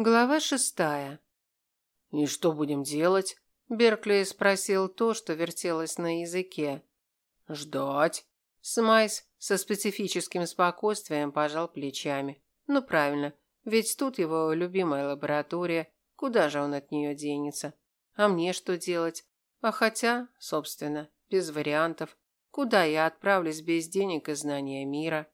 Глава шестая. «И что будем делать?» Беркли спросил то, что вертелось на языке. «Ждать». Смайс со специфическим спокойствием пожал плечами. Ну правильно, ведь тут его любимая лаборатория, куда же он от нее денется? А мне что делать? А хотя, собственно, без вариантов. Куда я отправлюсь без денег и знания мира?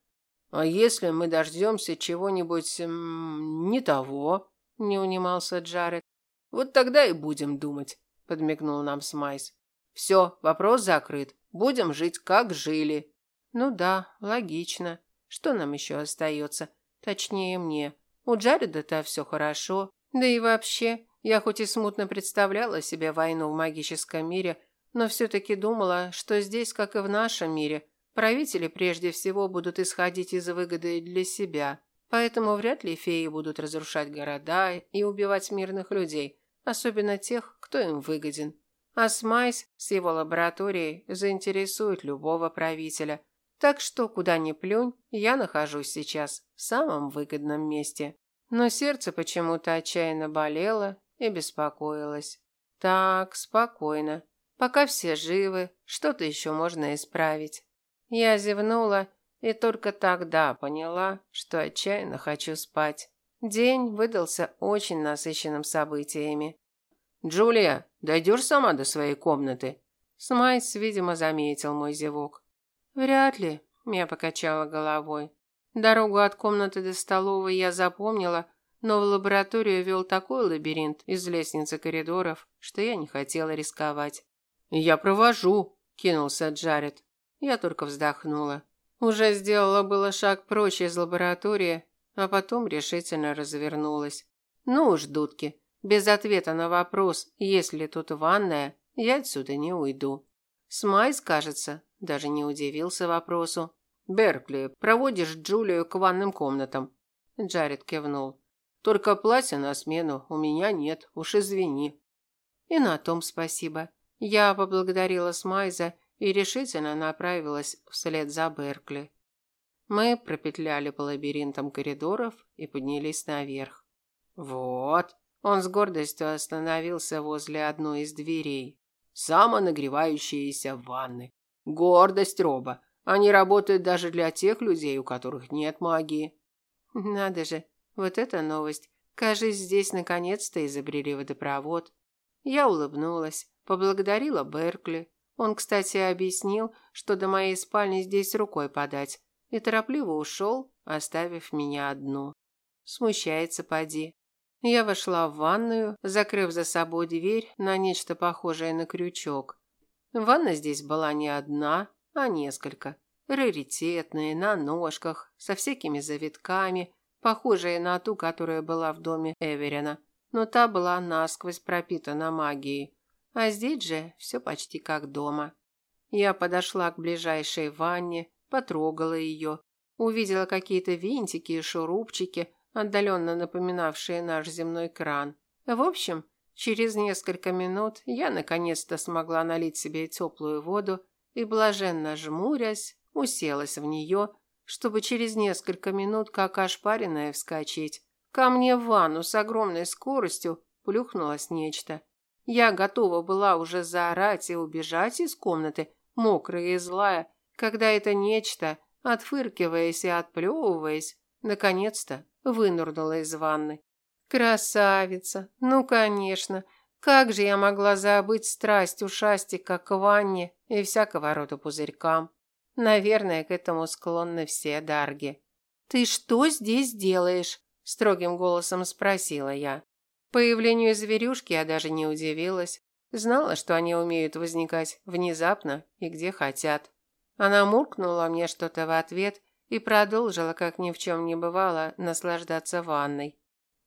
А если мы дождемся чего-нибудь не того? Не унимался Джаред. Вот тогда и будем думать, подмигнул нам Смайс. Все, вопрос закрыт. Будем жить как жили. Ну да, логично. Что нам еще остается? Точнее мне. У Джареда-то все хорошо. Да и вообще, я хоть и смутно представляла себе войну в магическом мире, но все-таки думала, что здесь, как и в нашем мире, правители прежде всего будут исходить из выгоды для себя. Поэтому вряд ли феи будут разрушать города и убивать мирных людей, особенно тех, кто им выгоден. А Смайс с его лабораторией заинтересует любого правителя. Так что, куда ни плюнь, я нахожусь сейчас в самом выгодном месте. Но сердце почему-то отчаянно болело и беспокоилось. Так, спокойно. Пока все живы, что-то еще можно исправить. Я зевнула и только тогда поняла, что отчаянно хочу спать. День выдался очень насыщенным событиями. «Джулия, дойдешь сама до своей комнаты?» Смайс, видимо, заметил мой зевок. «Вряд ли», – я покачала головой. Дорогу от комнаты до столовой я запомнила, но в лабораторию вел такой лабиринт из лестниц и коридоров, что я не хотела рисковать. «Я провожу», – кинулся Джаред. Я только вздохнула. Уже сделала было шаг прочь из лаборатории, а потом решительно развернулась. Ну уж, дудки, без ответа на вопрос, есть ли тут ванная, я отсюда не уйду. Смайс, кажется, даже не удивился вопросу. «Беркли, проводишь Джулию к ванным комнатам?» Джаред кивнул. «Только платья на смену у меня нет, уж извини». И на том спасибо. Я поблагодарила Смайза и решительно направилась вслед за Беркли. Мы пропетляли по лабиринтам коридоров и поднялись наверх. Вот, он с гордостью остановился возле одной из дверей. Самонагревающиеся ванны. Гордость Роба. Они работают даже для тех людей, у которых нет магии. Надо же, вот эта новость. Кажется, здесь наконец-то изобрели водопровод. Я улыбнулась, поблагодарила Беркли, он, кстати, объяснил, что до моей спальни здесь рукой подать, и торопливо ушел, оставив меня одну. Смущается поди. Я вошла в ванную, закрыв за собой дверь на нечто похожее на крючок. Ванна здесь была не одна, а несколько. Раритетные, на ножках, со всякими завитками, похожие на ту, которая была в доме Эверина. Но та была насквозь пропитана магией. А здесь же все почти как дома. Я подошла к ближайшей ванне, потрогала ее, увидела какие-то винтики и шурупчики, отдаленно напоминавшие наш земной кран. В общем, через несколько минут я наконец-то смогла налить себе теплую воду и, блаженно жмурясь, уселась в нее, чтобы через несколько минут, как ошпаренная, вскочить. Ко мне в ванну с огромной скоростью плюхнулось нечто – я готова была уже заорать и убежать из комнаты, мокрая и злая, когда это нечто, отфыркиваясь и отплевываясь, наконец-то вынурнуло из ванны. Красавица! Ну, конечно! Как же я могла забыть страсть ушастика к ванне и всякого рода пузырькам? Наверное, к этому склонны все дарги. «Ты что здесь делаешь?» – строгим голосом спросила я. Появлению зверюшки я даже не удивилась. Знала, что они умеют возникать внезапно и где хотят. Она муркнула мне что-то в ответ и продолжила, как ни в чем не бывало, наслаждаться ванной.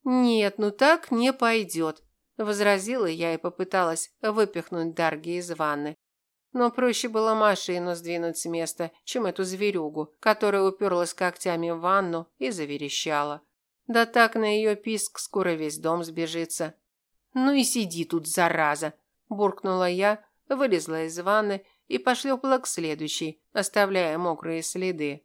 «Нет, ну так не пойдет», – возразила я и попыталась выпихнуть Дарги из ванны. Но проще было машину сдвинуть с места, чем эту зверюгу, которая уперлась когтями в ванну и заверещала. Да так на ее писк скоро весь дом сбежится. Ну и сиди тут, зараза, буркнула я, вылезла из ванны и пошлепала к следующей, оставляя мокрые следы.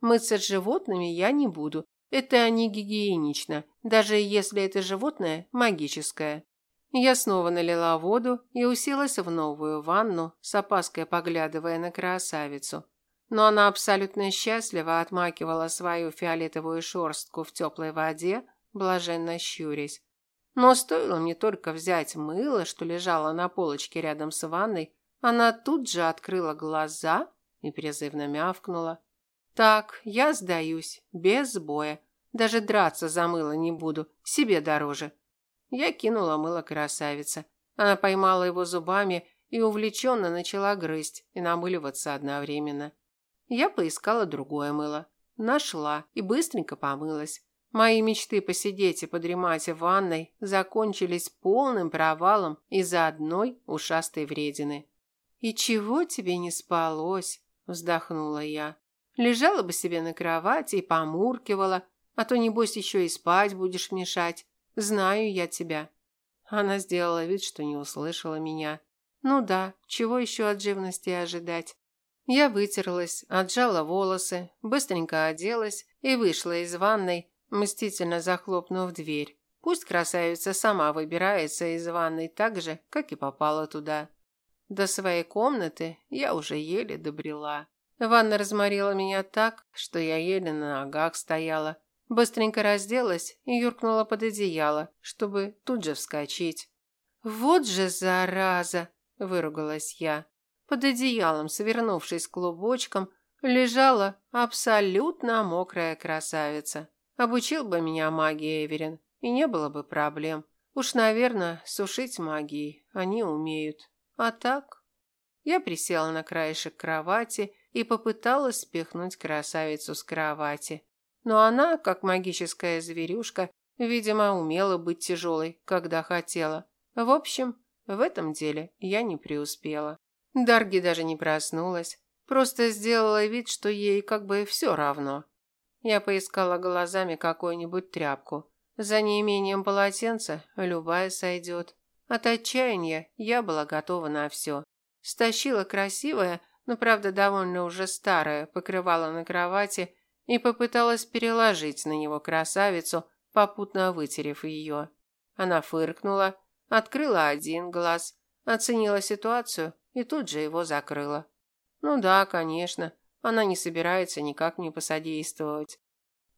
Мыться с животными я не буду, Это не гигиенично, даже если это животное магическое. Я снова налила воду и уселась в новую ванну, с опаской поглядывая на красавицу. Но она абсолютно счастливо отмакивала свою фиолетовую шерстку в теплой воде, блаженно щурясь. Но стоило мне только взять мыло, что лежало на полочке рядом с ванной, она тут же открыла глаза и призывно мявкнула. Так, я сдаюсь, без боя. Даже драться за мыло не буду, себе дороже. Я кинула мыло красавице. Она поймала его зубами и увлеченно начала грызть и намыливаться одновременно. Я поискала другое мыло. Нашла и быстренько помылась. Мои мечты посидеть и подремать в ванной закончились полным провалом из-за одной ушастой вредины. «И чего тебе не спалось?» – вздохнула я. Лежала бы себе на кровати и помуркивала, а то, небось, еще и спать будешь мешать. Знаю я тебя». Она сделала вид, что не услышала меня. «Ну да, чего еще от живности ожидать?» Я вытерлась, отжала волосы, быстренько оделась и вышла из ванной, мстительно захлопнув дверь. Пусть красавица сама выбирается из ванной так же, как и попала туда. До своей комнаты я уже еле добрела. Ванна разморила меня так, что я еле на ногах стояла. Быстренько разделась и юркнула под одеяло, чтобы тут же вскочить. «Вот же зараза!» – выругалась я. Под одеялом, свернувшись клубочком, лежала абсолютно мокрая красавица. Обучил бы меня магии Эверин, и не было бы проблем. Уж, наверное, сушить магией они умеют. А так... Я присела на краешек кровати и попыталась спихнуть красавицу с кровати. Но она, как магическая зверюшка, видимо, умела быть тяжелой, когда хотела. В общем, в этом деле я не преуспела. Дарги даже не проснулась, просто сделала вид, что ей как бы все равно. Я поискала глазами какую-нибудь тряпку. За неимением полотенца любая сойдет. От отчаяния я была готова на все. Стащила красивое, но, правда, довольно уже старое, покрывало на кровати и попыталась переложить на него красавицу, попутно вытерев ее. Она фыркнула, открыла один глаз, оценила ситуацию и тут же его закрыла. Ну да, конечно, она не собирается никак мне посодействовать.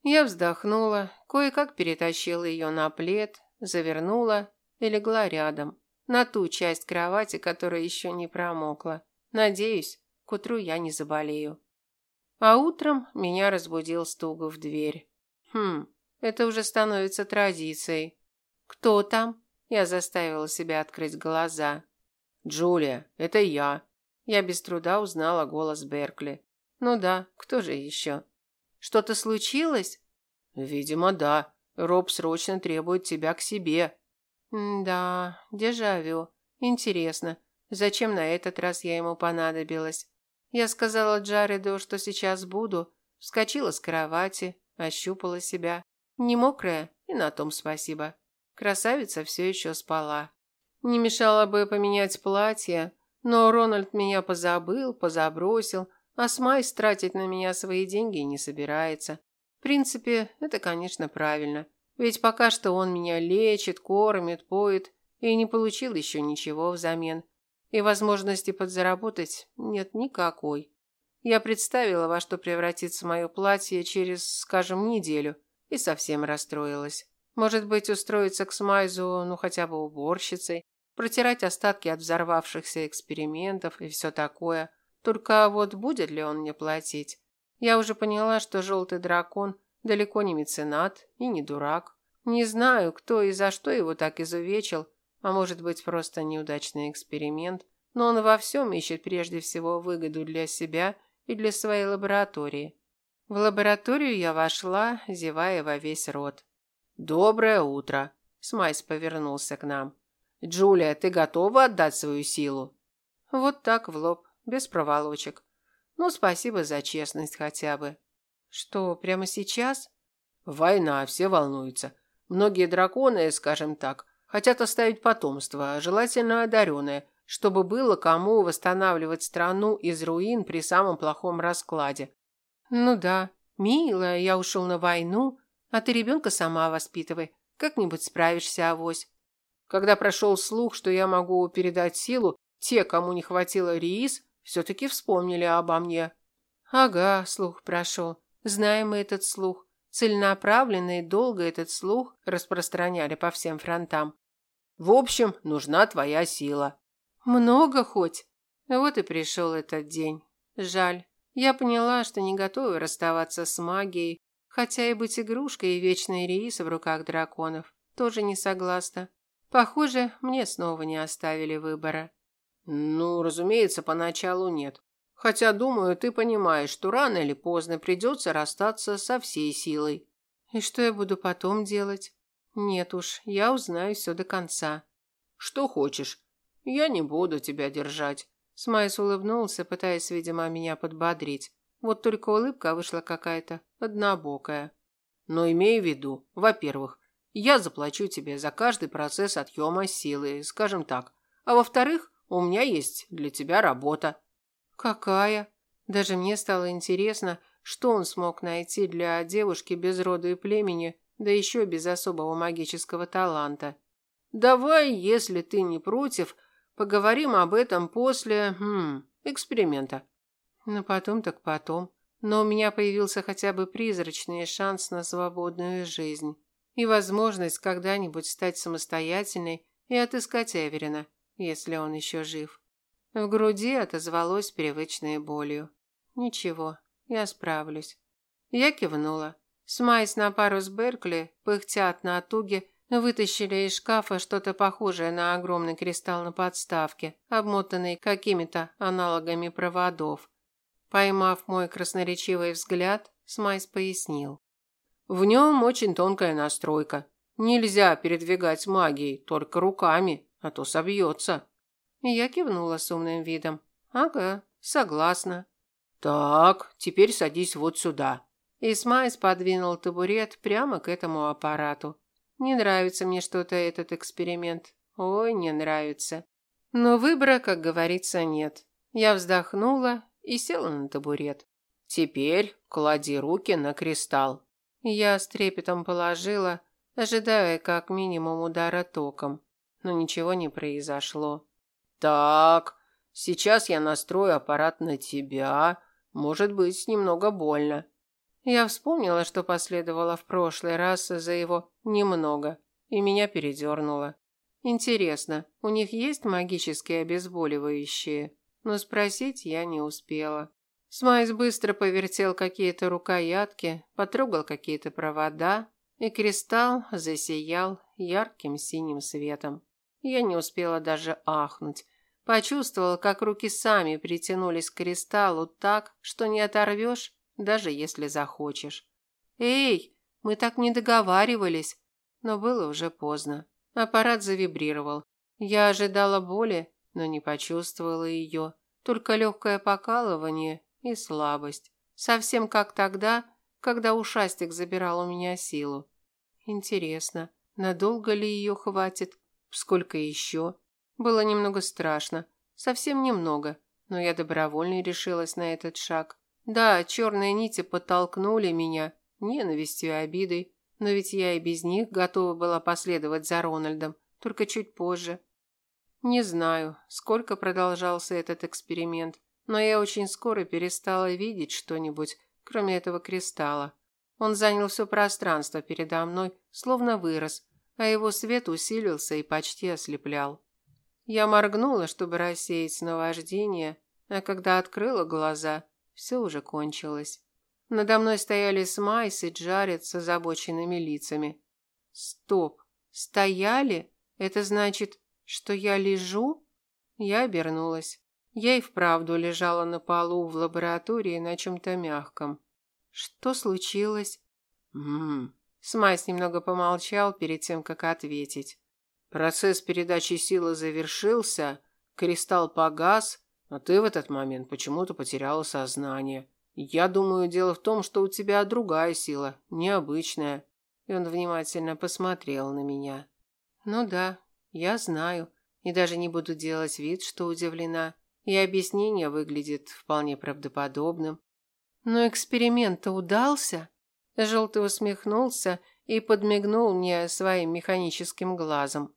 Я вздохнула, кое-как перетащила ее на плед, завернула и легла рядом, на ту часть кровати, которая еще не промокла. Надеюсь, к утру я не заболею. А утром меня разбудил стук в дверь. Хм, это уже становится традицией. Кто там? Я заставила себя открыть глаза. Джулия, это я. Я без труда узнала голос Беркли. Ну да, кто же еще? Что-то случилось? Видимо, да. Роб срочно требует тебя к себе. да, дежавю. Интересно, зачем на этот раз я ему понадобилась? Я сказала Джареду, что сейчас буду, вскочила с кровати, ощупала себя. Не мокрая, и на том спасибо. Красавица все еще спала. Не мешало бы поменять платье, но Рональд меня позабыл, позабросил, а Смайс тратить на меня свои деньги не собирается. В принципе, это, конечно, правильно. Ведь пока что он меня лечит, кормит, поет и не получил еще ничего взамен и возможности подзаработать нет никакой. Я представила, во что превратится мое платье через, скажем, неделю, и совсем расстроилась. Может быть, устроиться к Смайзу, ну хотя бы уборщицей, протирать остатки от взорвавшихся экспериментов и все такое. Только вот будет ли он мне платить? Я уже поняла, что желтый дракон далеко не меценат и не дурак. Не знаю, кто и за что его так изувечил, а может быть просто неудачный эксперимент, но он во всем ищет прежде всего выгоду для себя и для своей лаборатории. В лабораторию я вошла, зевая во весь рот. «Доброе утро!» Смайс повернулся к нам. «Джулия, ты готова отдать свою силу?» Вот так в лоб, без проволочек. Ну, спасибо за честность хотя бы. Что, прямо сейчас? Война, все волнуются. Многие драконы, скажем так, Хотят оставить потомство, желательно одаренное, чтобы было кому восстанавливать страну из руин при самом плохом раскладе. Ну да, милая, я ушел на войну, А ты ребенка сама воспитывай. Как-нибудь справишься, авось. Когда прошел слух, что я могу передать силу, те, кому не хватило риис, все-таки вспомнили обо мне. Ага, слух прошел. Знаем мы этот слух. Целенаправленно и долго этот слух распространяли по всем фронтам. В общем, нужна твоя сила. Много хоть? Вот и пришел этот день. Жаль. Я поняла, что не готова расставаться с магией, хотя и быть игрушкой и вечной рейс в руках драконов. Тоже не согласна. Похоже, мне снова не оставили выбора. Ну, разумеется, поначалу нет. Хотя, думаю, ты понимаешь, что рано или поздно придется расстаться со всей силой. И что я буду потом делать? Нет уж, я узнаю все до конца. Что хочешь. Я не буду тебя держать. Смайс улыбнулся, пытаясь, видимо, меня подбодрить. Вот только улыбка вышла какая-то однобокая. Но имей в виду, во-первых, я заплачу тебе за каждый процесс отъема силы, скажем так. А во-вторых, у меня есть для тебя работа. Какая? Даже мне стало интересно, что он смог найти для девушки без рода и племени, да еще без особого магического таланта. Давай, если ты не против, поговорим об этом после, хм, эксперимента. Ну потом так потом. Но у меня появился хотя бы призрачный шанс на свободную жизнь и возможность когда-нибудь стать самостоятельной и отыскать Эверина, если он еще жив. В груди отозвалось привычной болью. Ничего, я справлюсь. Я кивнула. Смайс на пару с Беркли, пыхтя от натуги, вытащили из шкафа что-то похожее на огромный кристалл на подставке, обмотанный какими-то аналогами проводов. Поймав мой красноречивый взгляд, Смайс пояснил. В нем очень тонкая настройка. Нельзя передвигать магией, только руками, а то собьется. Я кивнула с умным видом. Ага, согласна. Так, теперь садись вот сюда. Исмайс подвинул табурет прямо к этому аппарату. Не нравится мне что-то этот эксперимент. Ой, не нравится. Но выбора, как говорится, нет. Я вздохнула и села на табурет. Теперь клади руки на кристалл. Я с трепетом положила, ожидая как минимум удара током, но ничего не произошло. Так, сейчас я настрою аппарат на тебя. Может быть, немного больно. Я вспомнила, что последовало в прошлый раз за его немного, и меня передернуло. Интересно, у них есть магические обезболивающие? Но спросить я не успела. Смайс быстро повертел какие-то рукоятки, потрогал какие-то провода, и кристалл засиял ярким синим светом. Я не успела даже ахнуть. Почувствовала, как руки сами притянулись к кристаллу так, что не оторвешь, даже если захочешь. «Эй, мы так не договаривались!» Но было уже поздно. Аппарат завибрировал. Я ожидала боли, но не почувствовала ее. Только легкое покалывание и слабость. Совсем как тогда, когда ушастик забирал у меня силу. Интересно, надолго ли ее хватит? Сколько еще? Было немного страшно. Совсем немного, но я добровольно решилась на этот шаг. Да, черные нити подтолкнули меня ненавистью и обидой, но ведь я и без них готова была последовать за Рональдом, только чуть позже. Не знаю, сколько продолжался этот эксперимент, но я очень скоро перестала видеть что-нибудь, кроме этого кристалла. Он занял все пространство передо мной, словно вырос, а его свет усилился и почти ослеплял. Я моргнула, чтобы рассеять наваждение, а когда открыла глаза, все уже кончилось. Надо мной стояли Смайс и Джаред с озабоченными лицами. Стоп, стояли? Это значит, что я лежу? Я обернулась. Я и вправду лежала на полу в лаборатории на чем-то мягком. Что случилось? Ммм. Смайс немного помолчал перед тем, как ответить. Процесс передачи силы завершился, кристалл погас, а ты в этот момент почему-то потеряла сознание. Я думаю, дело в том, что у тебя другая сила, необычная. И он внимательно посмотрел на меня. Ну да, я знаю, и даже не буду делать вид, что удивлена и объяснение выглядит вполне правдоподобным. Но эксперимент-то удался. Желтый усмехнулся и подмигнул мне своим механическим глазом.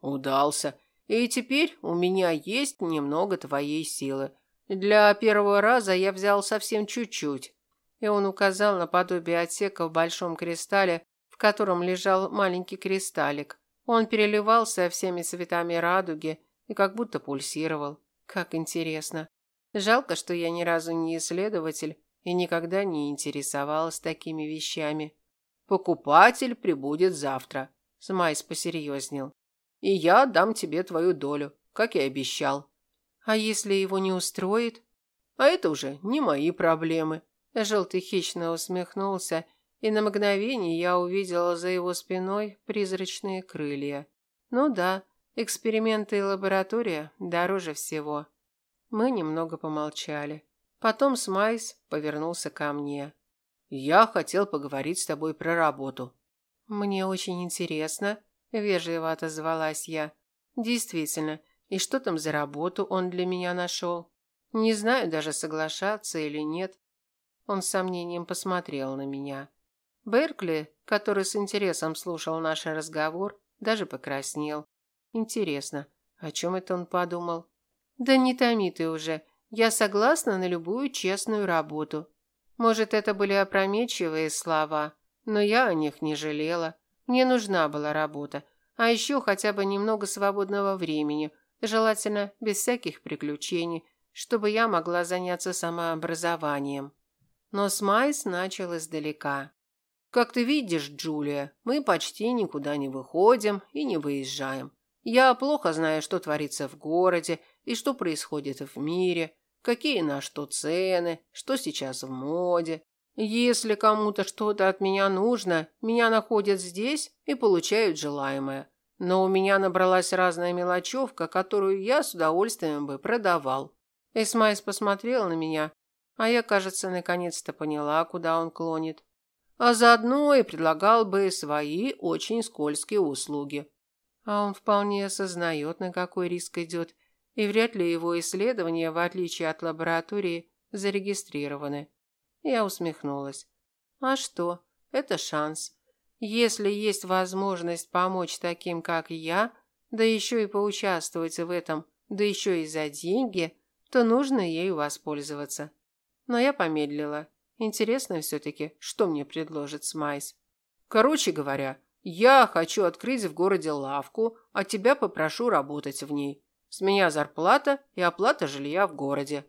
Удался. И теперь у меня есть немного твоей силы. Для первого раза я взял совсем чуть-чуть. И он указал на подобие отсека в большом кристалле, в котором лежал маленький кристаллик. Он переливался всеми цветами радуги и как будто пульсировал. Как интересно. Жалко, что я ни разу не исследователь и никогда не интересовалась такими вещами. Покупатель прибудет завтра. Смайс посерьезнел. И я дам тебе твою долю, как и обещал. А если его не устроит? А это уже не мои проблемы. Желтый хищно усмехнулся, и на мгновение я увидела за его спиной призрачные крылья. Ну да, эксперименты и лаборатория дороже всего. Мы немного помолчали. Потом Смайс повернулся ко мне. Я хотел поговорить с тобой про работу. Мне очень интересно, вежливо отозвалась я. Действительно, и что там за работу он для меня нашел? Не знаю даже соглашаться или нет. Он с сомнением посмотрел на меня. Беркли, который с интересом слушал наш разговор, даже покраснел. Интересно, о чем это он подумал? Да не томи ты уже. Я согласна на любую честную работу. Может, это были опрометчивые слова, но я о них не жалела. Мне нужна была работа, а еще хотя бы немного свободного времени, желательно без всяких приключений, чтобы я могла заняться самообразованием. Но Смайс начал издалека. Как ты видишь, Джулия, мы почти никуда не выходим и не выезжаем. Я плохо знаю, что творится в городе и что происходит в мире, какие на что цены, что сейчас в моде. Если кому-то что-то от меня нужно, меня находят здесь и получают желаемое. Но у меня набралась разная мелочевка, которую я с удовольствием бы продавал. Смайс посмотрел на меня, а я, кажется, наконец-то поняла, куда он клонит. А заодно и предлагал бы свои очень скользкие услуги. А он вполне осознает, на какой риск идет, и вряд ли его исследования, в отличие от лаборатории, зарегистрированы. Я усмехнулась. А что? Это шанс. Если есть возможность помочь таким, как я, да еще и поучаствовать в этом, да еще и за деньги, то нужно ею воспользоваться. Но я помедлила. Интересно все-таки, что мне предложит Смайс. Короче говоря, я хочу открыть в городе лавку, а тебя попрошу работать в ней. С меня зарплата и оплата жилья в городе.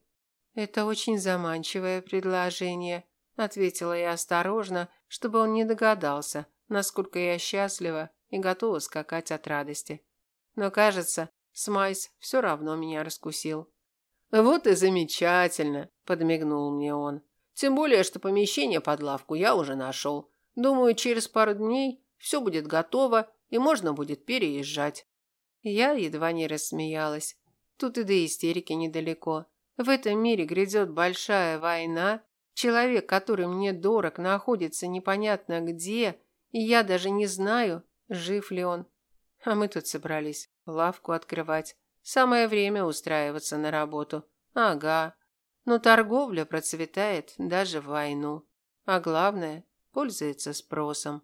Это очень заманчивое предложение, ответила я осторожно, чтобы он не догадался, насколько я счастлива и готова скакать от радости. Но, кажется, Смайс все равно меня раскусил. Вот и замечательно, подмигнул мне он. Тем более, что помещение под лавку я уже нашел. Думаю, через пару дней все будет готово и можно будет переезжать. Я едва не рассмеялась. Тут и до истерики недалеко. В этом мире грядет большая война. Человек, который мне дорог, находится непонятно где, и я даже не знаю, жив ли он. А мы тут собрались лавку открывать. Самое время устраиваться на работу. Ага. Но торговля процветает даже в войну. А главное, пользуется спросом.